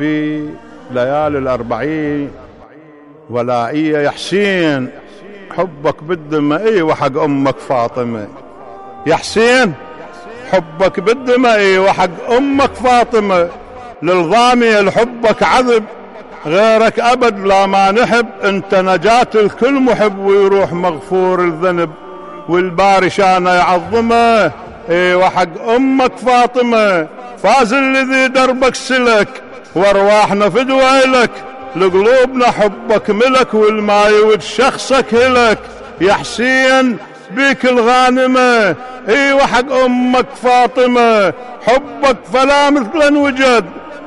في ليالي الأربعين ولائية يا حسين حبك بالدماء. أيوه حق أمك فاطمة. يا حسين حبك بالدماء. أيوه حق أمك فاطمة. للضامية لحبك عذب غيرك أبد لا ما نحب. أنت نجاة الكل محب ويروح مغفور الذنب والباري شانه يعظمه. أيوه حق أمك فاطمة فاز الذي دربك سلك. وارواحنا فدوى لك لقلوبنا حبك ملك والما يود شخصك هلك. يا حسين بيك الغانمة إيوه حق أمك فاطمة. حبك فلا مثلا وجد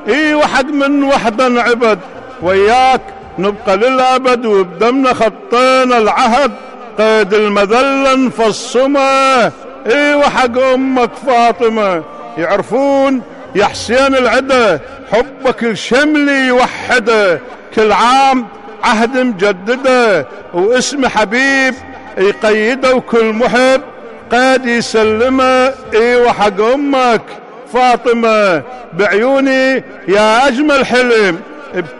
إيوه حق من وحدا عبد وياك نبقى للأبد وبدمنا خطينا العهد. قيد المذلة نفصمه إيوه حق أمك فاطمة. يعرفون يا حسين العدا حبك الشملي يوحده كل عام عهد مجددة واسم حبيب يقيده وكل محب. قاد يسلمه أيوه حق أمك. فاطمة بعيوني يا أجمل حلم.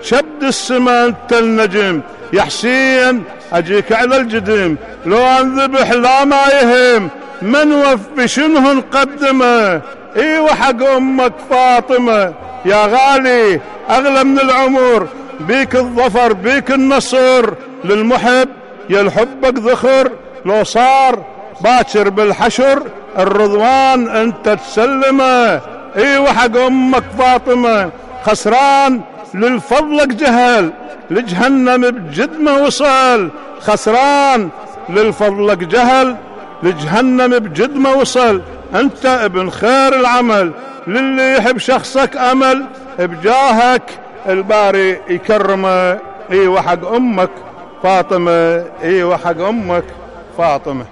بشبد السما انت النجم يا حسين أجيك على الجدم. لو أنذبح لا ما يهم. من وفي شنه نقدمه أيوه حق أمك فاطمة. يا غالي أغلى من العمر. بيك الظفر بيك النصر. للمحب يا الحبك ذخر. لو صار باكر بالحشر الرضوان أنت تسلمه. أيوه حق أمك فاطمة خسران للفضلك جهل. لجهنم بجد ما وصل. خسران للفضلك جهل. لجهنم بجد ما وصل. أنت ابن خير العمل للي يحب شخصك أمل بجاهك الباري يكرمه. أيوه حق أمك فاطمة أيوه حق أمك فاطمة.